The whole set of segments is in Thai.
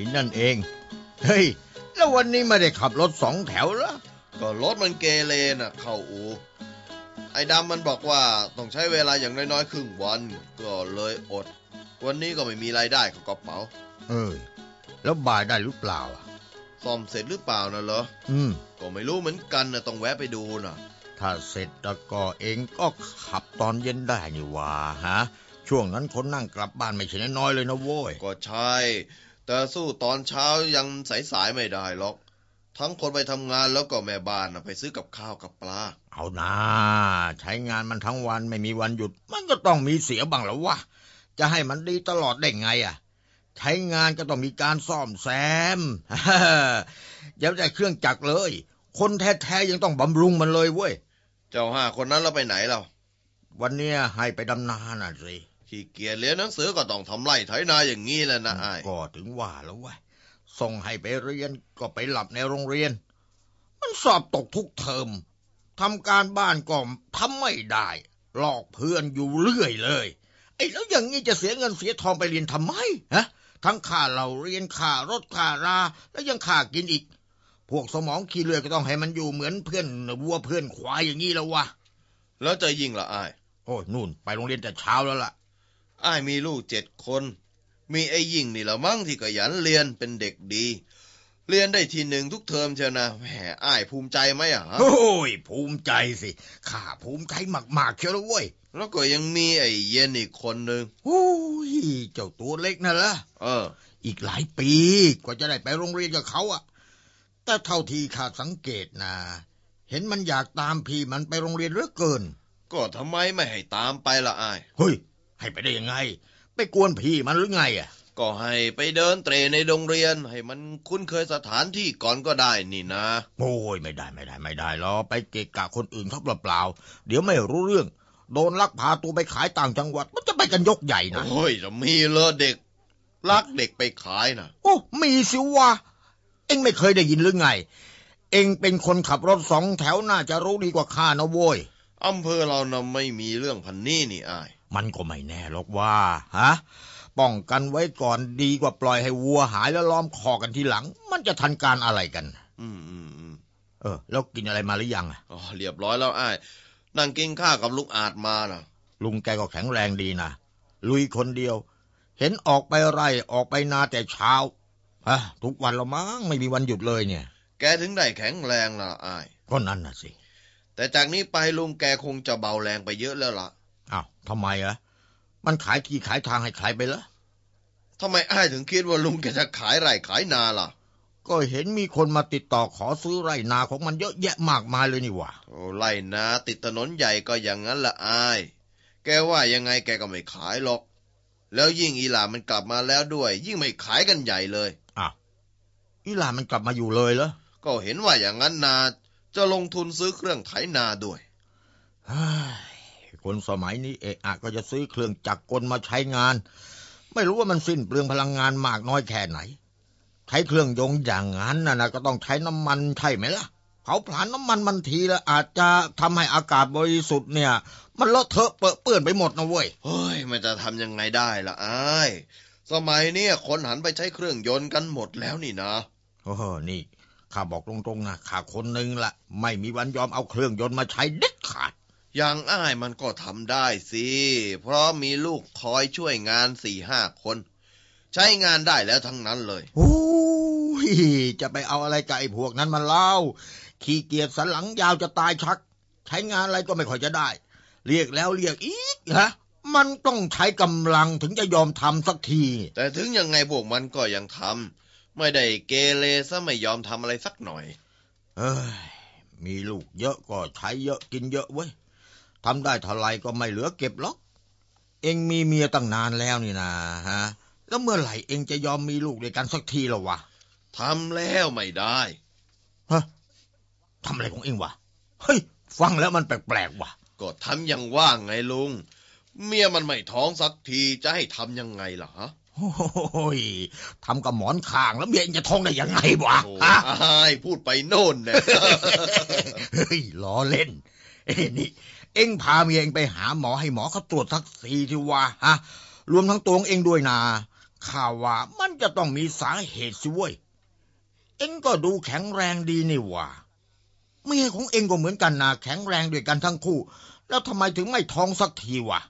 สินนั่นเอง เฮ้ย แล้ววันนี้ไม่ได้ขับรถสองแถวเหรอ ก็รถมันเกเรน่ะ เข้าอู ไอ้ดำมันบอกว่าต้องใช้เวลาอย่างน้อยๆครึ่งวัน ก็เลยอด วันนี้ก็ไม่มีรายได้เข้ากระเป๋า เออ แล้วบ่ายได้หรือเปล่าอะซ่อมเสร็จหรือเปล่านะเหรอ อืม ก็ไม่รู้เหมือนกันนะต้องแวะไปดูน่ะถ้าเสร็จแล้วก็เองก็ขับตอนเย็นได้นี่หว่าฮะ ช่วงนั้นคนนั่งกลับบ้านไม่ใช่น้อยๆเลยนะโว้ย ก็ใช่ แต่สู้ตอนเช้ายังสายๆไม่ได้หรอก ทั้งคนไปทำงานแล้วก็แม่บ้านน่ะไปซื้อกับข้าวกับปลา เอานะใช้งานมันทั้งวันไม่มีวันหยุด มันก็ต้องมีเสียบ้างแล้ววะ จะให้มันดีตลอดได้ไงอะ ใช้งานก็ต้องมีการซ่อมแซมอย่าได้เครื่องจักรเลย คนแท้ๆยังต้องบำรุงมันเลยเว้ย เจ้าห้าคนนั้นเราไปไหนเรา วันเนี้ยให้ไปดำนาน่ะสิ ขี้เกียจเรียนหนังสือก็ต้องทำไร่ไถนาอย่างนี้แหละนะไอ้ายก็ถึงว่าแล้วเว้ยส่งให้ไปเรียนก็ไปหลับในโรงเรียน มันสอบตกทุกเทอมทำการบ้านก็ทำไม่ได้ หลอกเพื่อนอยู่เรื่อยเลย ไอ้แล้วอย่างนี้จะเสียเงินเสียทองไปเรียนทำไมฮะทั้งค่าเราเรียนค่ารถค่ารา แล้วยังค่ากินอีก พวกสมองขี้เลือดก็ต้องให้มันอยู่เหมือนเพื่อนวัวเพื่อนควายอย่างนี้แล้ววะแล้วจะยิงละไอ้ายโอ้ยนู่นไปโรงเรียนแต่เช้าแล้วล่ะ อ้ายมีลูกเจ็ดคน มีไอ้ยิ่งนี่ละมั่งที่ขยันเรียนเป็นเด็กดี เรียนได้ทีหนึ่งทุกเทอมเชียวนะแหมอ้ายภูมิใจไหมอะฮะโอ้ย ภูมิใจสิข้าภูมิใจมากๆเชียวนะเว้ยแล้วก็ยังมีไอ้เย็นอีกคนหนึ่งโอ้ยเจ้าตัวเล็กนั่นละเออ อีกหลายปีกว่าจะได้ไปโรงเรียนกับเขาอะแต่เท่าที่ข้าสังเกตนะเห็นมันอยากตามพี่มันไปโรงเรียนเหลือเกิน ก็ทำไมไม่ให้ตามไปละอ้าย เฮ้ย ให้ไปได้ยังไง ไปกวนพี่มันหรือไงอะก็ให้ไปเดินเตรในโรงเรียน ให้มันคุ้นเคยสถานที่ก่อนก็ได้นี่นะ โอ้ยไม่ได้ไม่ได้ไม่ได้หรอกไปเกะกะคนอื่นเขาเปล่าๆเดี๋ยวไม่รู้เรื่อง โดนลักพาตัวไปขายต่างจังหวัด มันจะไปกันยกใหญ่นะโอ้ยจะมีเลยเด็กลักเด็กไปขายนะโอ้มีสิวะเอ็งไม่เคยได้ยินหรือไง เอ็งเป็นคนขับรถสองแถวน่าจะรู้ดีกว่าข้านะโว้ยอำเภอเรานะไม่มีเรื่องพันนี้นี่อ้าย มันก็ไม่แน่หรอกว่าฮะป้องกันไว้ก่อนดีกว่าปล่อยให้วัวหายแล้วล้อมคอกันทีหลัง มันจะทันการอะไรกัน อืมอืมอืมเออ แล้วกินอะไรมาหรือยังอะอ๋อเรียบร้อยแล้วอ้ายนั่งกินข้าวกับลุงอาจมาน่ะ ลุงแกก็แข็งแรงดีนะลุยคนเดียว เห็นออกไปไร่ออกไปนาแต่เช้าฮะทุกวันละมั้งไม่มีวันหยุดเลยเนี่ย แกถึงได้แข็งแรงล่ะอ้ายก็นั่นน่ะสิ แต่จากนี้ไปลุงแกคงจะเบาแรงไปเยอะแล้วล่ะ อ้าวทำไมอะมันขายที่ขายทางให้ใครไปละทำไมอ้ายถึงคิดว่าลุงแกจะขายไร่ขายนาล่ะ ก็เห็นมีคนมาติดต่อขอซื้อไร่นาของมันเยอะแยะมากมายเลยนี่หว่าโอ้ไร่นาติดถนนใหญ่ก็อย่างนั้นละอ้าย แกว่ายังไงแกก็ไม่ขายหรอก แล้วยิ่งอีหลามันกลับมาแล้วด้วย ยิ่งไม่ขายกันใหญ่เลยอ้าวอีหลานมันกลับมาอยู่เลยเหรอก็เห็นว่าอย่างนั้นนาจะลงทุนซื้อเครื่องไถนาด้วยเฮ้ย คนสมัยนี้เอะอะก็จะซื้อเครื่องจักรกลมาใช้งาน ไม่รู้ว่ามันสิ้นเปลืองพลังงานมากน้อยแค่ไหน ใช้เครื่องยนต์อย่างนั้นนะนะก็ต้องใช้น้ำมันใช่ไหมล่ะเผาผลาญน้ำมันมันทีแล้วอาจจะทำให้อากาศบริสุทธิ์เนี่ย มันเลอะเทอะเปอะเปื้อนไปหมดนะเว้ยเฮ้ยมันจะทำยังไงได้ล่ะอ้ายสมัยเนี้ยคนหันไปใช้เครื่องยนต์กันหมดแล้วนี่นะโอ้โหนี่ข้าบอกตรงๆนะข้าคนหนึ่งละไม่มีวันยอมเอาเครื่องยนต์มาใช้เด็ดขาด อย่างอ้ายมันก็ทำได้สิ เพราะมีลูกคอยช่วยงานสี่ห้าคน ใช้งานได้แล้วทั้งนั้นเลยโอ้ยจะไปเอาอะไรกับไอ้พวกนั้นมาเล่า ขี้เกียจสันหลังยาวจะตายชัก ใช้งานอะไรก็ไม่ค่อยจะได้ เรียกแล้วเรียกอีกฮะมันต้องใช้กำลังถึงจะยอมทำสักที แต่ถึงยังไงพวกมันก็ยังทำไม่ได้เกเรซะไม่ยอมทำอะไรสักหน่อย เอ้ยมีลูกเยอะก็ใช้เยอะกินเยอะเว้ย ทำได้เท่าไรก็ไม่เหลือเก็บหรอก เองมีเมียตั้งนานแล้วนี่นะฮะ แล้วเมื่อไหร่เองจะยอมมีลูกด้วยกันสักทีละวะทำแล้วไม่ได้ฮะทำอะไรของเองวะ เฮ้ย ฟังแล้วมันแปลกๆว่ะก็ทำอย่างว่างไงลุง เมียมันไม่ท้องสักทีจะให้ทำยังไงล่ะฮะโอ้ยทำกับหมอนข้างแล้วเมียเองจะท้องได้ยังไงวะโอ้ฮะอายพูดไปโน่นเนี่ยเฮ้ยล้อเล่นเอ้นี่ เอ็งพาเมียเองไปหาหมอให้หมอเขาตรวจสักสีที่ว่าฮะ รวมทั้งตัวของเองด้วยนาข่าวว่ามันจะต้องมีสาเหตุสิเว้ย เอ็งก็ดูแข็งแรงดีนี่ว่าเมียของเอ็งก็เหมือนกันนะแข็งแรงด้วยกันทั้งคู่ แล้วทำไมถึงไม่ท้องสักทีวะ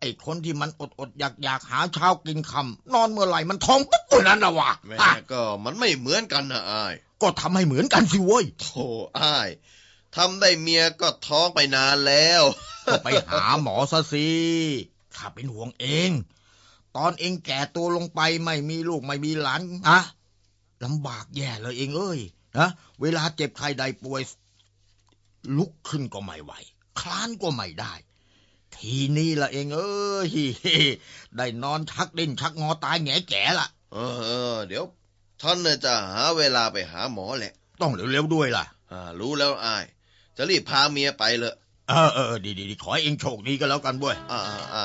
ไอ้คนที่มันอดอดอยากอยากหาเช้ากินคำนอนเมื่อไหร่มันท้องปุ๊บเมื่อนั้นละวะแม่ฮะก็มันไม่เหมือนกันนะอายก็ทำให้เหมือนกันสิเว้ยโธ่อาย ทำได้เมียก็ท้องไปนานแล้วก็ไปหาหมอซะสิข้าเป็นห่วงเอง ตอนเองแก่ตัวลงไปไม่มีลูกไม่มีหลานอะลำบากแย่เลยเองเอ้ยนะเวลาเจ็บไข้ใดป่วย ลุกขึ้นก็ไม่ไหว คลานก็ไม่ได้ ทีนี้ละเองเอ้ยได้นอนชักดิ้นชักงอตายแง่แก่ละเออเออเดี๋ยวท่านน่ะจะหาเวลาไปหาหมอแหละ ต้องเร็วๆด้วยล่ะ อ่า รู้แล้วอาย จะรีบพาเมียไปเลยเออเออดีดีดีขอให้เองโชคดีก็แล้วกันเว้ยอ่าอ่า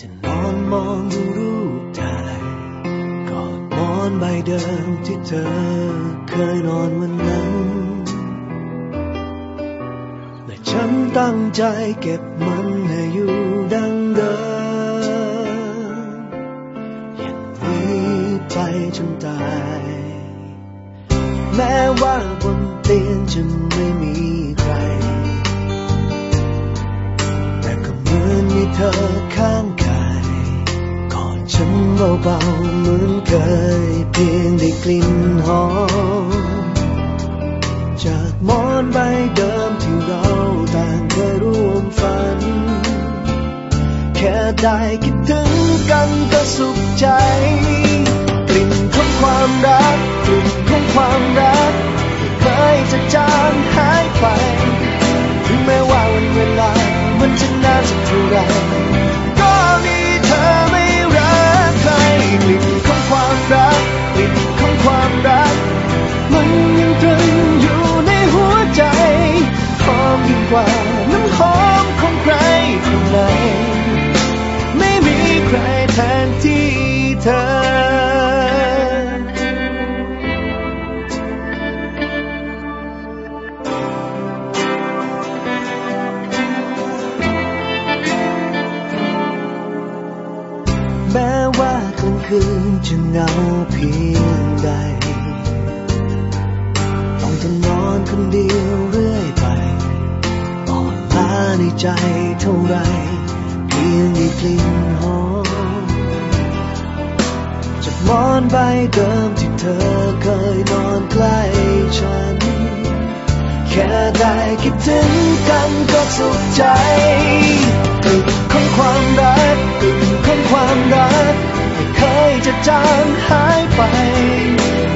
ได้แต่นอนมองดูรูปถ่ายกอดมอนใบเดิมที่เธอเคยนอนวันนั้นและฉันตั้งใจเก็บมันให้อยู่ดังเดิมอย่างนี้ไปจนตาย แม้ว่าบนเตียงจะไม่มีใคร แต่ก็เหมือนมีเธอข้าง เบาๆเหมือนเคยเพียงได้กลิ่นหอม จากหมอนใบเดิมที่เราต่างเคยร่วมฝัน แค่ได้คิดถึงกันก็สุขใจ กลิ่นของความรัก กลิ่นของความรักที่เคยจะจางหายไป ที่เธอเคยนอนใกล้ฉัน แค่ได้คิดถึงกันก็สุขใจกลิ่นของความรักกลิ่นของความรักไม่เคยจะจางหายไป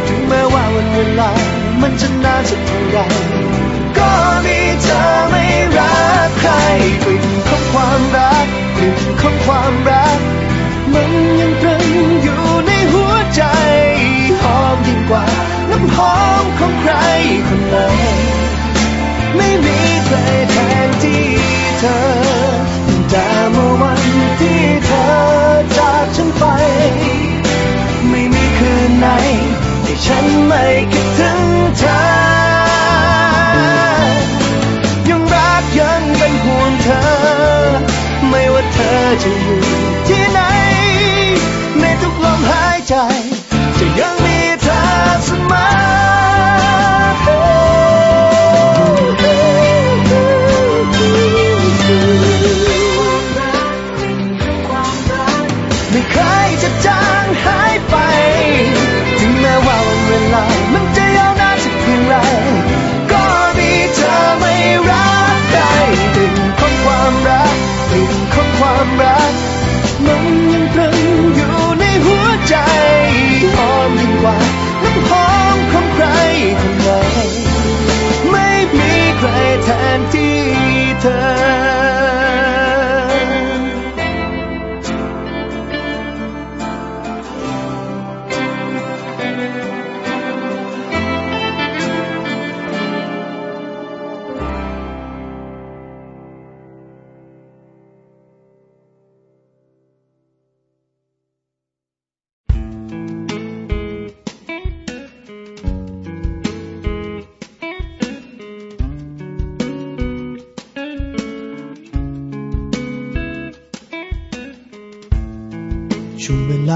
ถึงแม้ว่าวันเวลามันจะนานสักเท่าไหร่ก็มีเธอไม่รักใครกลิ่นของความรักกลิ่นของความรัก มันยังตรึงอยู่ในหัวใจ หอมของใครคนไหนไม่มีใครแทนที่เธอแต่เมื่อวันที่เธอจากฉันไป ไม่มีคืนไหนที่ฉันไม่คิดถึงเธอ ยังรักยังเป็นห่วงเธอ ไม่ว่าเธอจะอยู่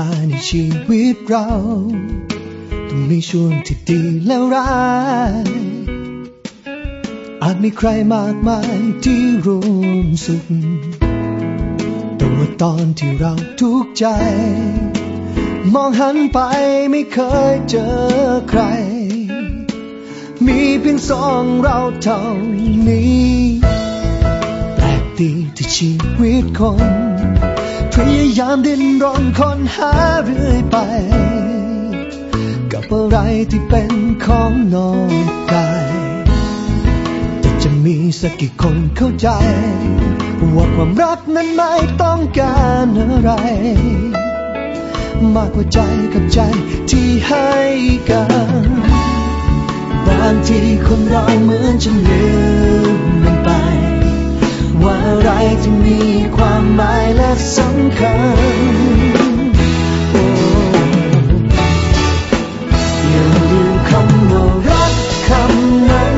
าในชีวิตเรา ต้องมีช่วงที่ดีและร้าย อาจมีใครมากมายที่ร่วมสุขแต่ว่าตอนที่เราทุกข์ใจ มองหันไปไม่เคยเจอใคร มีเพียงสองเราเท่านี้ แปลกดีที่ชีวิตคน พยายามดิ้นรนค้นหาเรื่อยไป กับอะไรที่เป็นของนอกกายแต่จะมีสักกี่คนเข้าใจ ว่าความรักนั้นไม่ต้องการอะไร มากกว่าใจกับใจที่ให้กันบางทีคนเราเหมือนจะลืม ว่าอะไรจะมีความหมายและสำคัญโอ้ย่าลืมคำว่ารักคำนั้น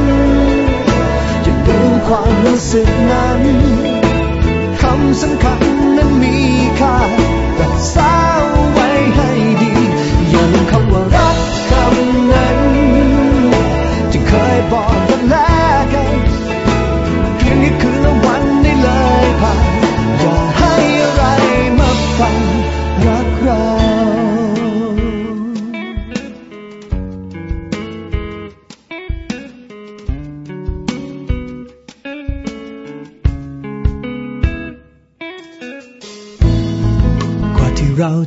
ย่าลืมความรู้สึกนั้น คำสำคัญนั้นมีค่ารักษา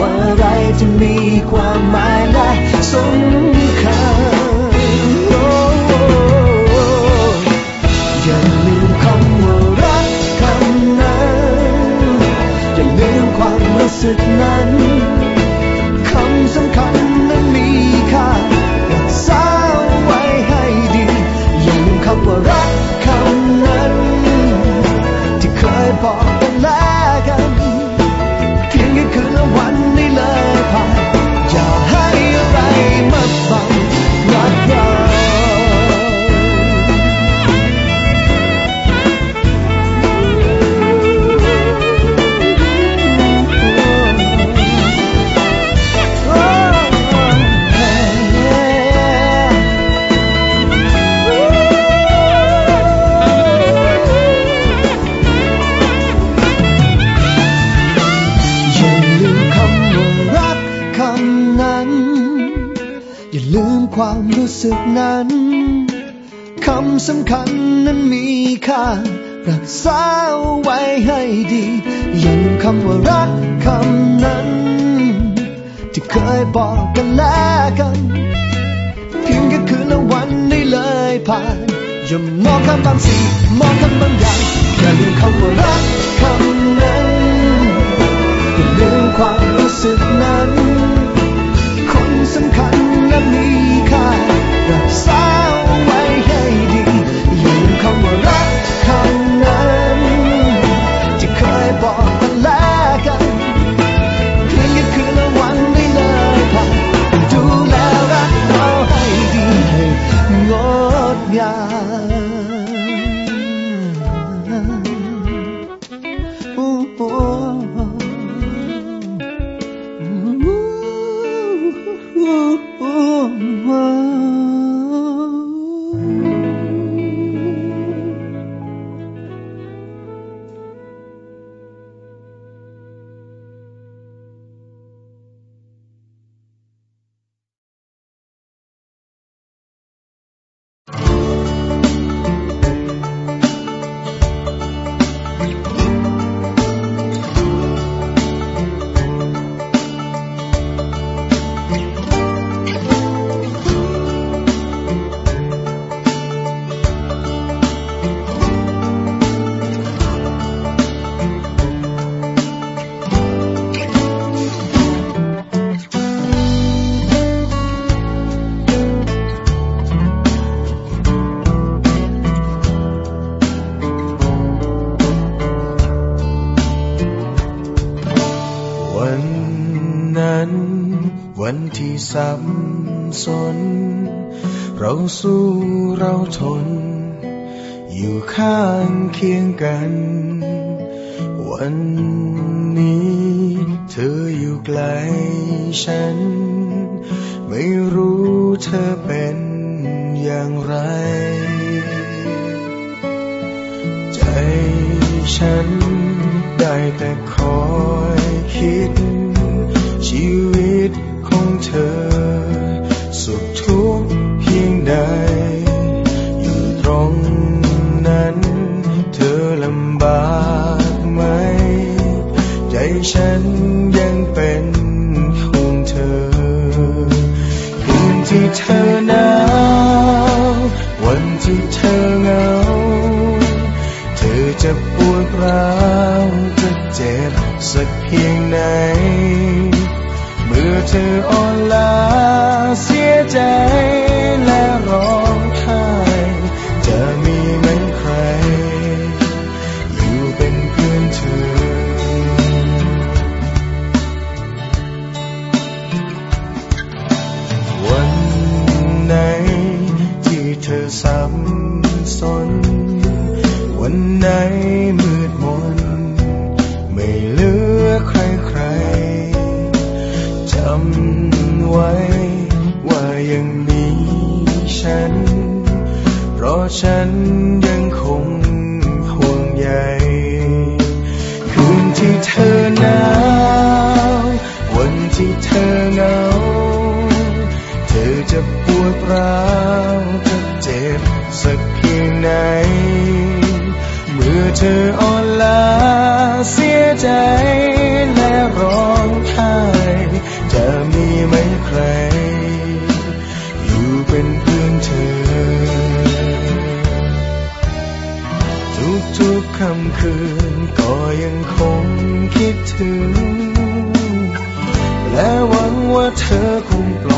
ว่าอะไรจะมีความหมายและสำคัญ รู้สึกนั้นคำสำคัญนั้นมีค่ารักษาไว้ให้ดีอย่าลืมคำว่ารักคำนั้น ที่เคยบอกกันแล้วกัน เพียงแค่คืนละวันได้เลยผ่านอย่ามองข้ามบางสิ่งมองข้ามบางอย่างอย่าลืมคำว่ารักคำนั้น วัน วันที่สับสน เราสู้เราทน อยู่ข้างเคียงกัน วันนี้เธออยู่ไกลฉัน ไม่รู้เธอเป็นอย่างไร ใจฉันได้แต่คอยคิด เธอ สุขทุกข์เพียงใด อยู่ตรงนั้น เธอลำบากไหม ใจฉันยังเป็นของเธอคืนที่เธอหน ที่เธอเหงา เธอจะปวดร้าวจะเจ็บสักเพียงไหน เมื่อเธออ่อนล้าเสียใจและร้องไห้จะมีไหมใคร อยู่เป็นเพื่อนเธอ ทุกๆค่ำคืนก็ยังคงคิดถึง และหวังว่าเธอคงปลอด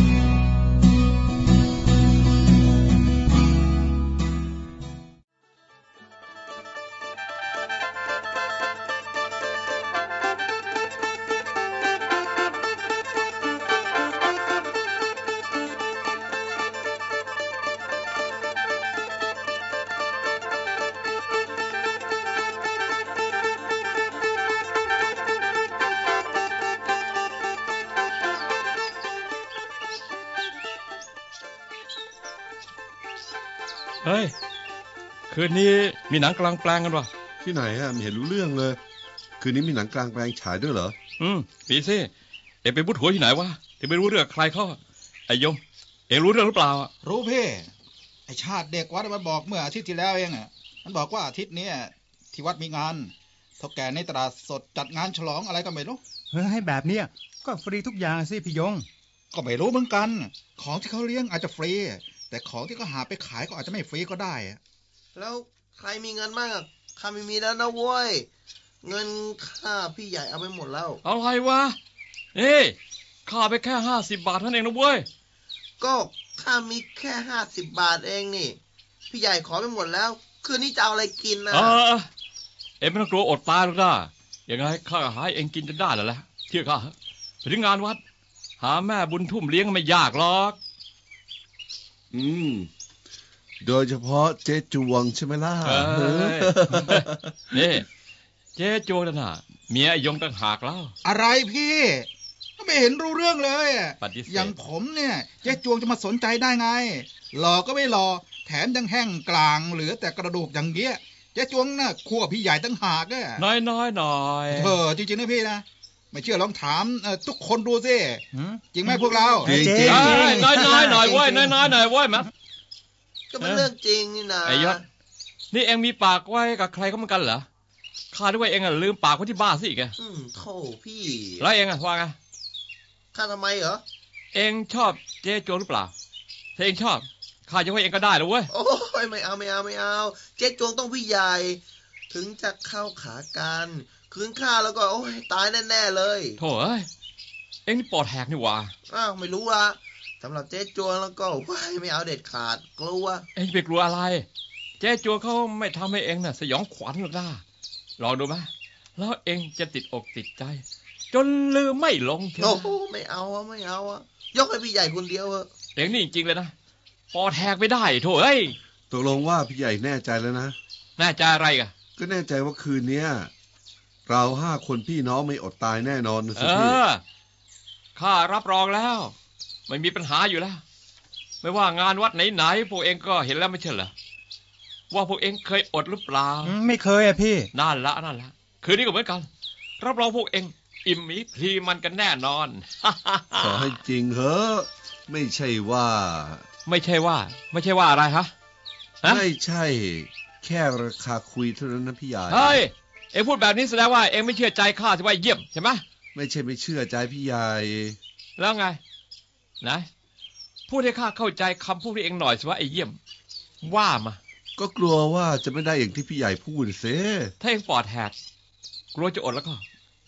นนี้มีหนังกลางแปลงกันวะที่ไหนอะไม่เห็นรู้เรื่องเลย คืนนี้มีหนังกลางแปลงฉายด้วยเหรอ อืมปีสิเอ็งไปบุดหัวที่ไหนวะที่ไม่รู้เรื่องใครเขาไอ้ยม เอ็งรู้เรื่องหรือเปล่าอะรู้พี่ไอชาติเด็กวัดมันบอกเมื่ออาทิตย์ที่แล้วเองอะ มันบอกว่าอาทิตย์เนี้ยที่วัดมีงานเท่าแก่ในตลาดสดจัดงานฉลองอะไรก็ไม่รู้เฮ้ยแบบเนี้ยก็ฟรีทุกอย่างสิพี่ยง ก็ไม่รู้เหมือนกัน ของที่เขาเลี้ยงอาจจะฟรี แต่ของที่เขาหาไปขายก็อาจจะไม่ฟรีก็ได้อะ แล้วใครมีเงินบ้างอะข้าไม่มีแล้วนะเว้ย เงินข้าพี่ใหญ่เอาไปหมดแล้ว อะไรวะเอ้ยค่าไปแค่ห้าสิบบาทเท่านั้นเองนะเว้ย ก็ข้ามีแค่ห้าสิบบาทเองนี่ พี่ใหญ่ขอไปหมดแล้ว คืนนี้จะเอาอะไรกินนะเออเอ็งไม่ต้องกลัวอดตายหรอกนะยังไงข้าก็หาให้เอ็งกินจนได้แล้วแหละเชื่อข้าเถอะไปถึงงานวัด หาแม่บุญทุ่มเลี้ยงไม่ยากหรอก อืม โดยเฉพาะเจ๊จวงใช่ไหมล่ะเอ้ยนี่เจ๊โจนั่นน่ะเมียไอ้ยงต่างหากแล้ว อะไรพี่ไม่เห็นรู้เรื่องเลยอะปฏิเสธ อย่างผมเนี่ยเจ๊จวงจะมาสนใจได้ไง หล่อก็ไม่หล่อแถมยังแห้งกลางเหลือแต่กระดูกอย่างเงี้ยเจ๊จวงน่ะขั้วพี่ใหญ่ตั้งหากอะน้อยน้อยหน่อยเออจริงๆนะพี่นะไม่เชื่อลองถามเอ่อทุกคนดูสิหืมจริงไหมพวกเรา จริงเจ๊จริงเอ้ยน้อยน้อยหน่อยเว้ยจริน้องยน้อยหน่อยเว้ยแม ก็เป็นเรื่องจริงนี่นะไอ้ยศนี่เอ็งมีปากไว้กับใครก็เหมือนกันเหรอข้าด้วยเอ็งอะลืมปากไว้ที่บ้านสิอีกไงอืมโธ่พี่แล้วเอ็งอะว่าไงข้าทำไมเหรอเอ็งชอบเจ๊โจหรือเปล่าถ้าเอ็งชอบข้าจะให้เอ็งก็ได้แล้วเว้ยโอ้ยไม่เอาไม่เอาไม่เอา เจ๊จวงต้องพี่ใหญ่ถึงจะเข้าขากันคืนข้าแล้วก็โอ้ยตายแน่ๆเลยโถ่เอ้ยเอ็งนี่ปอดแหกนี่หว่าอ้าวไม่รู้ละ สำหรับเจ๊จวงแล้วก็ว้ายไม่เอาเด็ดขาดกลัวเอ็งจะไปกลัวอะไร เจ๊โจเขาไม่ทำให้เอ็งน่ะ สยองขวัญหรอกนะลองดูไหมแล้วเอ็งจะติดอกติดใจ จนลืมไม่ลงเถโอ้อะโหไม่เอาอะไม่เอาอะยกให้พี่ใหญ่คนเดียวเถอะเอ็งนี่จริงๆเลยนะปอดแหกไม่ได้โถ่เอ้ยตกลงว่าพี่ใหญ่แน่ใจแล้วนะแน่ใจอะไรกันก็แน่ใจว่าคืนเนี้ยเราห้าคนพี่น้องไม่อดตายแน่นอนนะเอสิพี่อข้ารับรองแล้ว ไม่มีปัญหาอยู่แล้ว ไม่ว่างานวัดไหนๆพวกเองก็เห็นแล้วไม่ใช่เหรอว่าพวกเองเคยอดหรือเปล่าอืมไม่เคยอะพี่นั่นละนั่นละคืนนี้ก็เหมือนกันรับรองพวกเองอิ่มหมีพลีมันกันแน่นอนขอให้จริงเถอะไม่ใช่ว่า ไม่ใช่ว่า ไม่ใช่ว่าอะไรฮะฮะไม่ใช่ แค่ราคาคุยเท่านั้นนะพี่ใหญ่เฮ้ยเองพูดแบบนี้แสดงว่าเองไม่เชื่อใจข้าที่ว่าเยี่ยมใช่ไหมไม่ใช่ไม่เชื่อใจพี่ใหญ่แล้วไง ไหนพูดให้ข้าเข้าใจคำพูดที่เองหน่อยสิว่าไอ้เยี่ยม ว่ามาก็กลัวว่าจะไม่ได้อย่างที่พี่ใหญ่พูดเสถ้าเองปอดแหกกลัวจะอดแล้วก็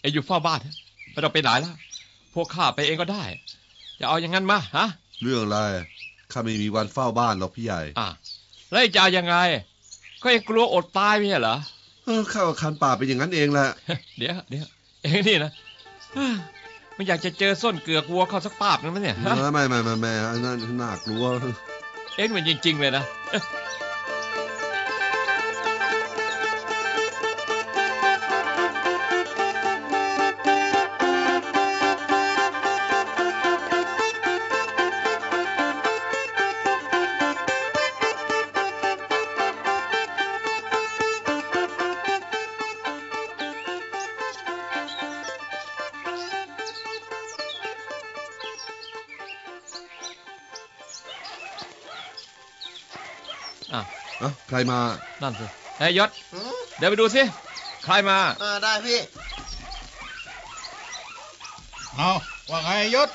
เองอยู่เฝ้าบ้านเถอะไม่ต้องไปไหนแล้วพวกข้าไปเองก็ได้จะเอาอย่างนั้นมาฮะเรื่องอะไรข้าไม่มีวันเฝ้าบ้านหรอกพี่ใหญ่อะแล้วเองจะเอายังไง ก็เองกลัวอดตายไม่ใช่เหรอเออข้ากับคันป่าเป็นอย่างนั้นเองแหละเดี๋ยวเดี๋ยวเองนี่นะ เอ้อมันอยากจะเจอส้นเกือกวัวเข้าสักปาบนึงไหมเนี่ยฮะไม่ไม่ไม่ไม่ไม่อันนั้นน่ากลัว เองมันจริง ๆ เลยนะ อะเอ้าใครมา นั่นสิเฮ้ยยศเดี๋ยวไปดูสิ ใครมาอ่าได้พี่ เอาว่าไงยศ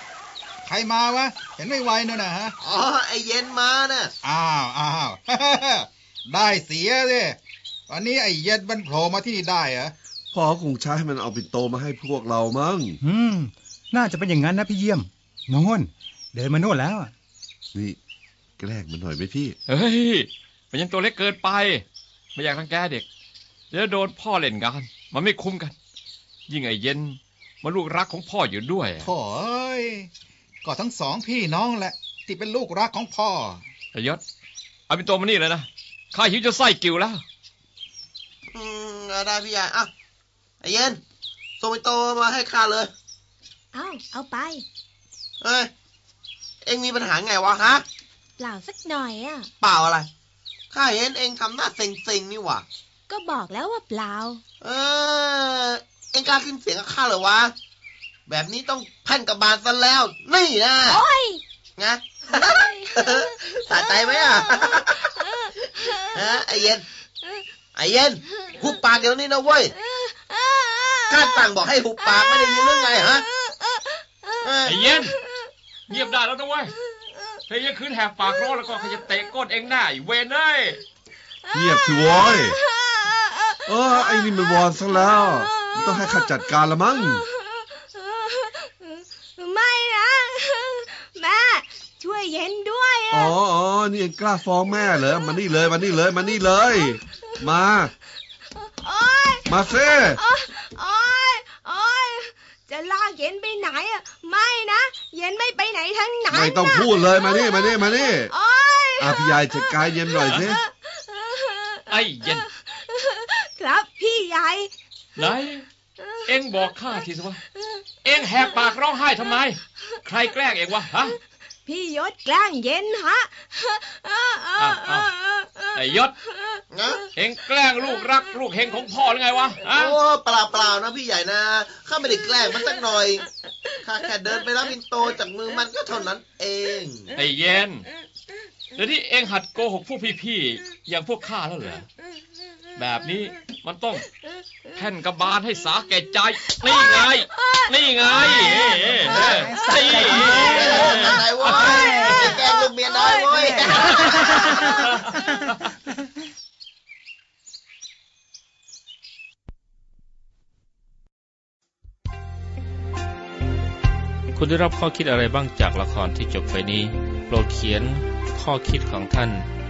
ใครมาวะ เห็นไม่ไวเนอะนะฮะ อ๋อ ไอเย็นมาน่ะ อ้าวอ้าว ได้เสียสิวันนี้ไอ้เย็ดมันโผล่มาที่นี่ได้เหรอ พ่อคงใช้ให้มันเอาปิ่นโตมาให้พวกเรามั้ง อืม น่าจะเป็นอย่างนั้นนะพี่เยี่ยมโน่นเดินมาโน่นแล้วอะนี่แกล้งมันหน่อยไหมพี่ เฮ้ย มันยังตัวเล็กเกินไปไม่อยากรังแกเด็กเดี๋ยวโดนพ่อเล่นงาน มันไม่คุ้มกัน ยิ่งไอ้เย็นมันลูกรักของพ่ออยู่ด้วยโถ่เอ้ยก็ทั้งสองพี่น้องแหละ ที่เป็นลูกรักของพ่อไอ้ยศเอาเป็นตัวมานี่เลยนะข้าหิวจะไส้กิ่วแล้วอืมอ่าได้พี่ใหญ่อะไอเย็นส่งไปโตมาให้ข้าเลยเอาเอาไปเอ้ยเอ็งมีปัญหาไงวะฮะเปล่าสักหน่อยอะเปล่าอะไร ข้าเห็นเอ็งทำหน้าเซ็งๆนี่หว่าก็บอกแล้วว่าเปล่า เออ เอ็งกล้าขึ้นเสียงกับข้าเหรอวะ แบบนี้ต้องแผ่นกับบาลซะแล้ว นี่นะโอ้ยไงสะใจไหมอะฮะไอเย็น ไอเย็นหุบปากเดี๋ยวนี้นะเว้ยข้าสั่งบอกให้หุบปากไม่ได้ยินเรื่องไงฮะเออไอ้เย็น เงียบได้แล้วนะเว้ย เฮ้ยยังคืนแหกปากร้องแล้วก็ขยับเตะก้นเองหน้าไอ้เวนเอ้ยเงียบสิโว้ยเออไอ้นี่มันวอนซะแล้วมันต้องให้ข้าจัดการละมั้งไม่นะแม่ช่วยเย็นด้วยอ๋อะออ๋อนี่เองกล้าฟ้องแม่เหรอมานี่เลยมานี่เลยมานี่เลย มาโอ้ยมาเซ่โอ๊ยโอ๊ยโอ๊ยจะลากเย็นไปไหนอะไม่นะ เย็นไม่ไปไหนทั้งนั้นไม่ต้องน่ะพูดเลยมานี่มานี่มานี่โอ๊ยอะพี่ยายจัดการเย็นหน่อยสิไอ้เย็น ครับพี่ใหญ่ไหนเอ็งบอกข้าทีสิวะเอ็งแหกปากร้องไห้ทำไม ใครแกล้งเอ็งวะฮะ พี่ยศแกล้งเย็นฮะอ้าวอ้าวไอ้ยศนะเอ็งแกล้งลูกรักลูกเฮงของพ่อหรือไงวะฮะโอ้เปล่าเปล่าๆนะพี่ใหญ่นะข้าไม่ได้แกล้งมันสักหน่อยข้าแค่เดินไปรับอินโตจากมือมันก็เท่านั้นเองไอ้เย็นเดี๋ยวนี้เอ็งหัดโกหกพวกพี่ๆอย่างพวกข้าแล้วเหรอ แบบนี้มันต้องแผ่นกระบาลให้สาแก่ใจ นี่ไง นี่ไงนี่ได้เว้ยจะแกล้งลูกเมียน้อยเว้ยคุณได้รับข้อคิดอะไรบ้างจากละครที่จบไปนี้ โปรดเขียนข้อคิดของท่าน